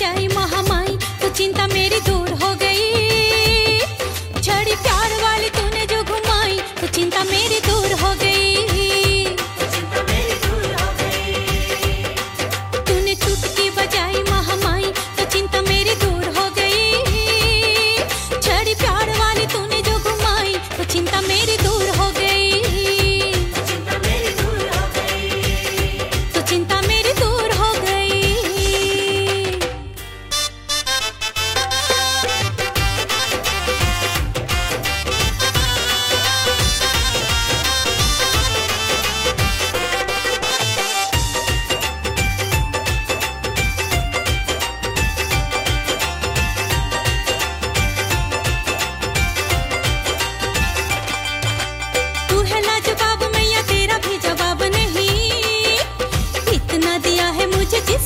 যাই chichis.